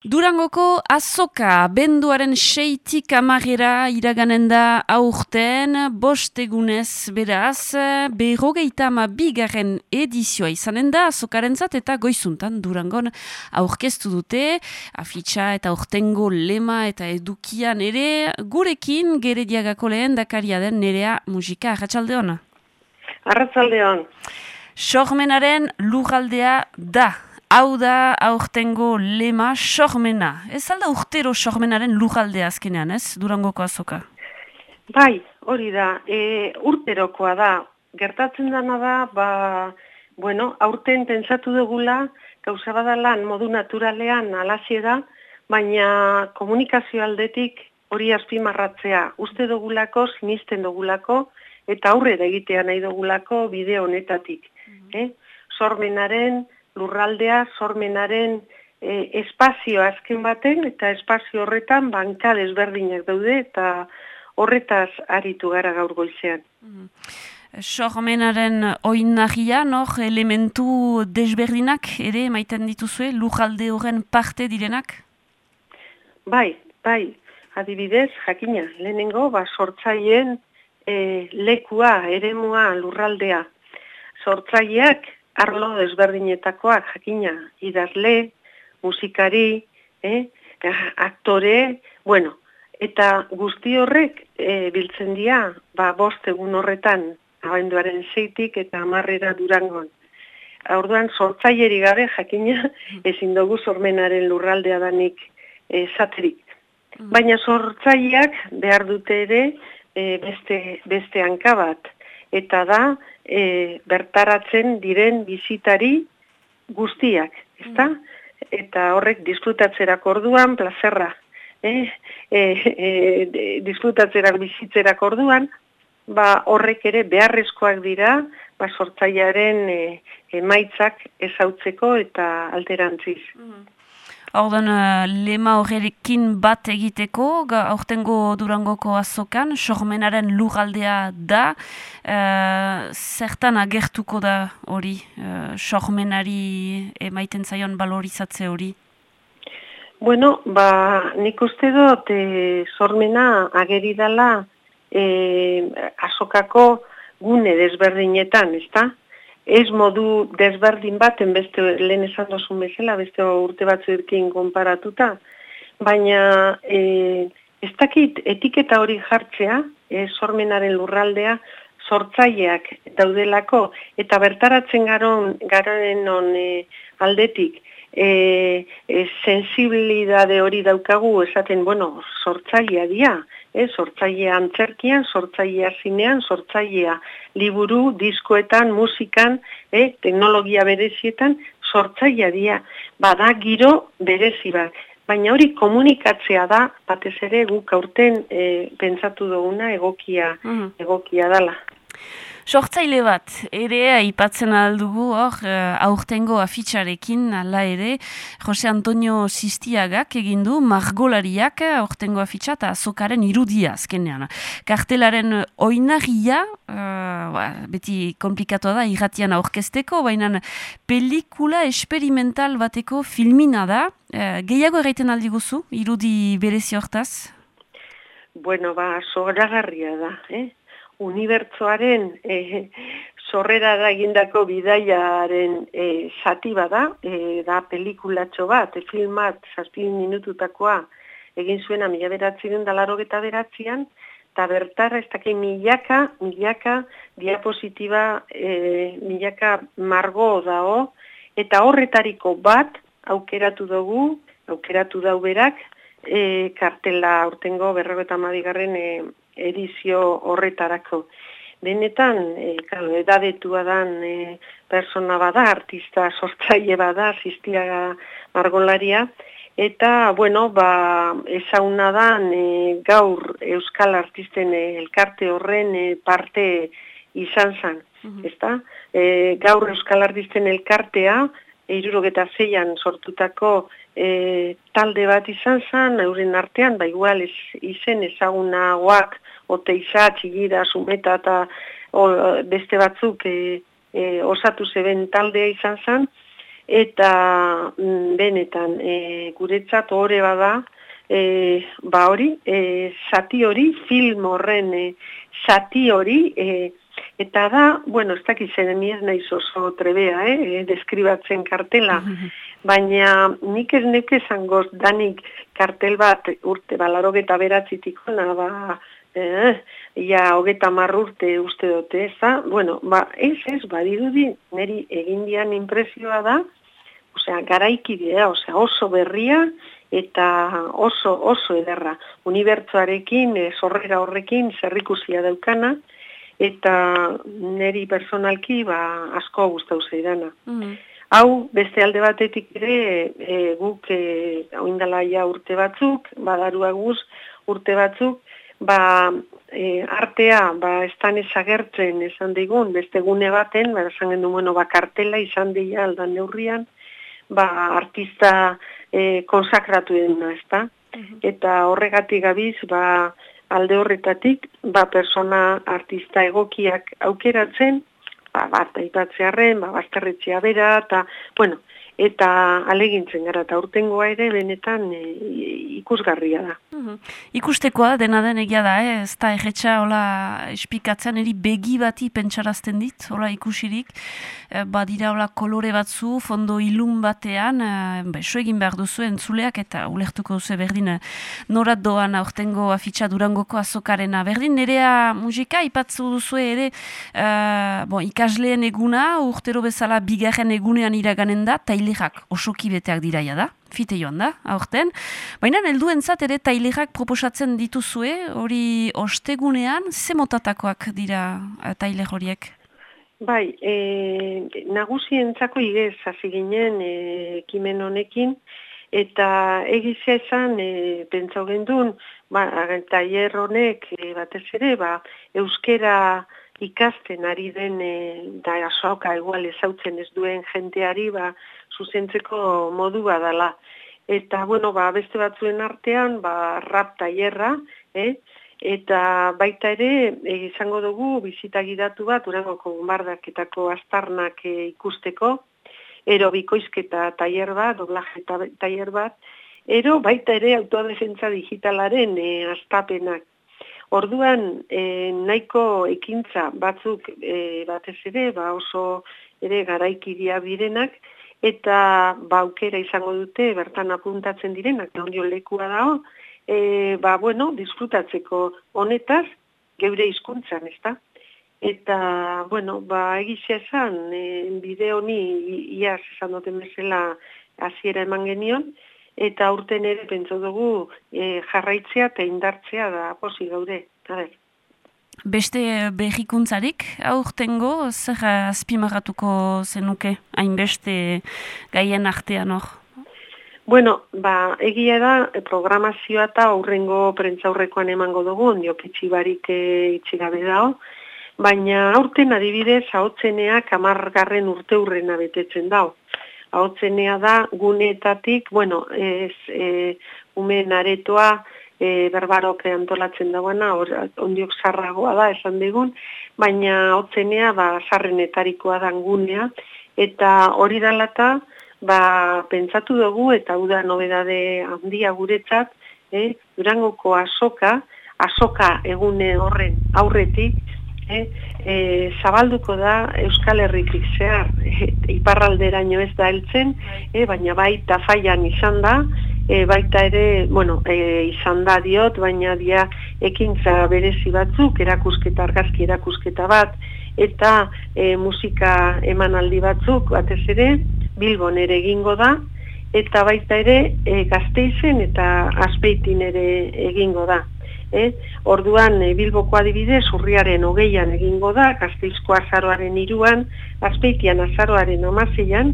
Durangoko azoka benduaren seitik amagera iraganen da aurten, bostegunez beraz, berrogeita ama bigarren edizioa izanen da azokaren zat eta goizuntan Durangon aurkeztu dute, afitxa eta aurtengo lema eta edukian ere, gurekin gere diagako lehen dakaria den nerea musika, arratsalde hona? Arratsalde hon. Sormenaren lugaldea da, Hau da, aurtengo lema, sormena. Ez alda urtero sormenaren lujaldea azkenean, ez? Durangoko azoka. Bai, hori da. E, urterokoa da. Gertatzen dana da, ba, bueno, aurten pentsatu dugula, gauza badalan modu naturalean alazie da, baina komunikazio aldetik hori azpimarratzea. Uste dugulako, sinisten dugulako, eta aurrera egitea nahi dugulako bideo honetatik. Mm eh? Sormenaren, lurraldea sormenaren e, espazio azken baten eta espazio horretan banka desberdinak daude eta horretaz aritu gara gaur goizean. Mm. Sormenaren oinagia, noh, elementu desberdinak ere maiten dituzue, lujalde horren parte direnak? Bai, bai, adibidez, jakina, lehenengo, ba, sortzaien e, lekua, eremua, lurraldea. Sortzaileak arlo desberdinetakoak jakina, idazle, musikari, eh, aktore, bueno, eta guzti horrek e, biltzen dira, ba, bost egun horretan, abenduaren zeitik eta amarrera durangon. Orduan sortzaileri gabe jakina ezin dugu sormenaren lurraldea danik e, zaterik. Mm. Baina sortzaileak behar dute ere e, beste, beste hanka bat. Eta da, e, bertaratzen diren bizitari guztiak, ezta? Mm. Eta horrek disfrutatzerak orduan, plazerra, eh? e, e, disfrutatzerak bizitzerak orduan, ba, horrek ere beharrezkoak dira, ba, sortzaiaren e, emaitzak ezautzeko eta alterantziz. Mm. Ordan uh, lema horrekin bat egiteko, aurtengo durangoko azokan, sormenaren lugaldea da, uh, zertan agertuko da hori, uh, sormenari emaiten zaion balorizatze hori? Bueno, ba, nik uste dut, e, sormena ageridala e, azokako gune desberdinetan, ezta? Ez modu desberdin baten beste lehen esan dozun bezala, beste urte batzuekin konparatuta, baina e, ez dakit etiketa hori jartzea, e, sormenaren lurraldea, sortzaileak daudelako, eta bertaratzen garon, garoen on e, aldetik, e, e, sensibilidade hori daukagu, esaten, bueno, sortzailea dia, e, sortzailea antzerkian, sortzailea zinean, sortzailea liburu, diskoetan, musikan, e, teknologia berezietan, sortzailea dia, bada giro berezi bat. Baina hori komunikatzea da, batez ere guk aurten e, pentsatu duguna egokia, mm egokia dala. Sortzaile bat, ere aipatzen aldugu hor, uh, aurtengo afitxarekin, ala ere, Jose Antonio Sistiagak egindu, margolariak aurtengo afitxa eta azokaren irudia azkenean. Kartelaren oinagia, uh, beti komplikatu da, irratian aurkezteko, baina pelikula esperimental bateko filmina da. Uh, gehiago erraiten aldi guzu, irudi berezi hortaz? Bueno, ba, sogragarria da, eh? Unibertsoaren e, sorrera da egindako bidaiaren e, zati bada, e, da pelikulatxo bat, e, filmat, zazpin minututakoa, egin zuena mila beratzen da laro eta beratzean, eta bertara ez dakei milaka, milaka diapositiba, e, milaka margo dao, eta horretariko bat aukeratu dugu, aukeratu dauberak, e, kartela urtengo berrogeta madigarren e, edizio horretarako. Benetan, e, kalo, edadetua dan e, persona bada, artista sortzaile bada, ziztiaga margolaria, eta, bueno, ba, ezauna dan e, gaur Euskal Artisten e, elkarte horren e, parte izan zan, mm ezta? E, gaur Euskal Artisten elkartea, eirurogeta zeian sortutako e, talde bat izan zen, euren artean, ba igual ez, izen ezagunagoak, ote iza, txigira, sumeta eta beste batzuk e, e, osatu zeben taldea izan zen, eta mm, benetan e, guretzat horre bada, e, ba hori, e, zati hori, film horren e, zati hori, e, eta da, bueno, ez dakiz zen, ez nahi oso trebea, eh, deskribatzen kartela, baina nik ez neke zangoz danik kartel bat urte, balaro geta beratzitik, ba, eh, ja, hogeta marrurte uste dute, eza, bueno, ba, ez ez, badirudi, niri egindian impresioa da, osea, garaikidea, osea, oso berria, eta oso, oso ederra. Unibertsoarekin, e, zorrera horrekin, zerrikusia daukana, eta neri personalki, ba, asko guztau zeidana. Mm Hau, beste alde batetik ere, e, guk, e, oindala ja urte batzuk, badarua guz urte batzuk, ba, e, artea ba estan ezagertzen esan digun beste gune baten ba esan gendu bueno ba kartela izan dira aldan neurrian ba artista e, konsakratuena ezta? Eta horregatik gabiz ba alde horretatik ba persona artista egokiak aukeratzen ba bat aipatzearren ba bazterretzea bera eta bueno eta alegintzen gara eta urtengoa ere benetan e, ikusgarria da. Mhm. Ikustekoa dena den egia da, eh? ez da egetxa hola espikatzen eri begi bati pentsarazten dit, hola ikusirik, e, badira hola kolore batzu, fondo ilun batean, e, beso egin behar duzu entzuleak eta ulertuko duzu berdin norat doan aurtengo afitxa durangoko azokarena. Berdin nerea musika ipatzu duzu ere e, bon, ikasleen eguna, urtero bezala bigarren egunean iraganen da, taile tailerak osoki beteak diraia da, fite joan da, aurten. Baina, helduen zat ere tailerak proposatzen dituzue, hori ostegunean, ze motatakoak dira uh, taile horiek? Bai, e, nagusien txako igez, hasi ginen, e, kimen honekin, eta egizia esan, e, pentsau gendun, ba, tailer honek, e, batez ere, ba, euskera ikasten ari den, e, da asoka egual ezautzen ez duen jenteari, ba, zuzentzeko modu badala. Eta, bueno, ba, beste batzuen artean, ba, rap taierra, eh? eta baita ere, e, izango dugu, bizita gidatu bat, urangoko bombardaketako astarnak e, ikusteko, ero bikoizketa taier bat, doblaje taier bat, ero baita ere autodefentza digitalaren e, astapenak. Orduan, e, nahiko ekintza batzuk e, batez ere, ba oso ere garaikidia birenak, eta ba aukera izango dute bertan apuntatzen direnak ondio lekua dago e, ba bueno disfrutatzeko honetaz geure hizkuntzan ezta? Eta bueno ba egizia esan e, bideo honi iaz esan duten bezala hasiera eman genion eta urten ere pentso dugu e, jarraitzea eta indartzea da posi gaude. A Beste behikuntzarik aurtengo, zer azpimarratuko zenuke, hainbeste gaien artean hor? Bueno, ba, egia da, programazioa eta aurrengo prentzaurrekoan emango dugu, ondio barik e, itxigabe dao, baina aurten adibidez, haotzeneak amargarren urte hurrena betetzen dao. Haotzenea da, guneetatik, bueno, ez, e, umen aretoa, e, berbarok antolatzen dagoena, ondiok sarragoa da, esan digun, baina hotzenea, ba, sarrenetarikoa dangunea, eta hori dalata, ba, pentsatu dugu, eta hau da nobedade handia guretzat, eh, durangoko asoka, asoka egune horren aurretik, eh, e, zabalduko da Euskal Herritik zehar, e, iparralderaino ez da heltzen, eh, baina baita faian izan da, e, baita ere, bueno, e, izan da diot, baina dia ekintza berezi batzuk, erakusketa, argazki erakusketa bat, eta e, musika emanaldi batzuk, batez ere, Bilbon ere egingo da, eta baita ere e, gazteizen eta azpeitin ere egingo da. Eh? Orduan e, Bilboko adibidez urriaren hogeian egingo da, gazteizko azaroaren iruan, azpeitian azaroaren amazeian,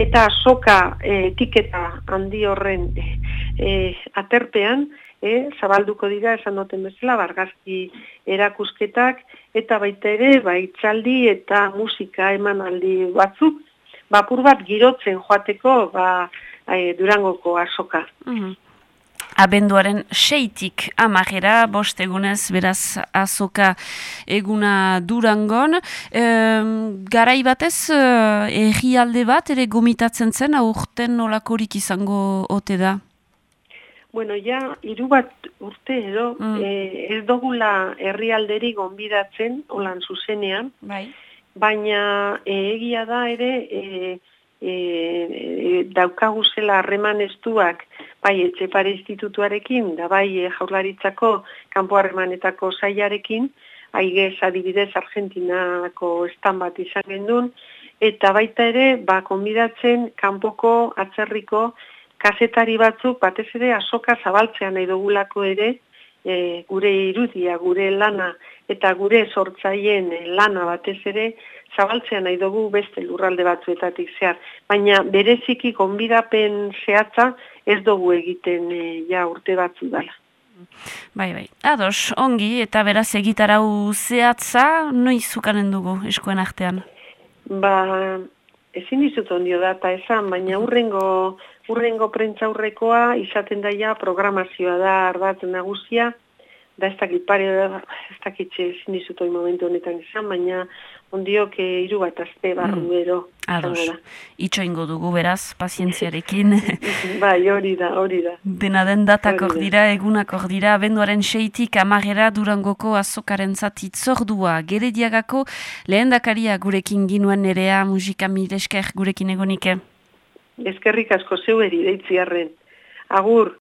eta soka e, etiketa handi horren e, aterpean, e, zabalduko dira esan duten bezala, bargazki erakusketak, eta baita ere, baitzaldi eta musika emanaldi batzuk, bapur bat girotzen joateko ba, e, durangoko asoka. Mm abenduaren seitik amagera, bost egunez, beraz azoka eguna durangon. E, garai batez, erri alde bat, ere gomitatzen zen, aurten nolakorik izango ote da? Bueno, ja, hiru bat urte edo, mm. eh, ez dogula herrialderi gonbidatzen, holan zuzenean, bai. baina eh, egia da ere, e, e, daukagu zela harreman estuak, bai, etxepare institutuarekin, da bai, e, jaurlaritzako kanpo harremanetako zaiarekin, aigez adibidez Argentinako estan bat izan gendun, eta baita ere, ba, konbidatzen kanpoko atzerriko kasetari batzuk batez ere asoka zabaltzean nahi dugulako ere e, gure irudia, gure lana eta gure sortzaien lana batez ere zabaltzean nahi dugu beste lurralde batzuetatik zehar. Baina bereziki konbidapen zehatza ez dugu egiten e, ja urte batzu dela. Bai, bai. Ados, ongi eta beraz egitarau zehatza, noiz zukanen dugu eskoen artean? Ba, ezin dizut ondio data esan, baina urrengo urrengo prentzaurrekoa izaten daia programazioa da ardat nagusia, da ez dakit pare, ez dakit ezin dizutoi momentu honetan izan, baina ondiok hiru bat azte barru mm. ero. Ados, itxo ingo dugu beraz, pazientziarekin. bai, hori da, hori da. Dena den datak dira, egunak dira, benduaren seitik amagera durangoko azokaren zati zordua. Gere diagako lehen dakaria gurekin ginuen nerea musika miresker gurekin egonike. Ezkerrik asko zeu eri deitziarren. Agur.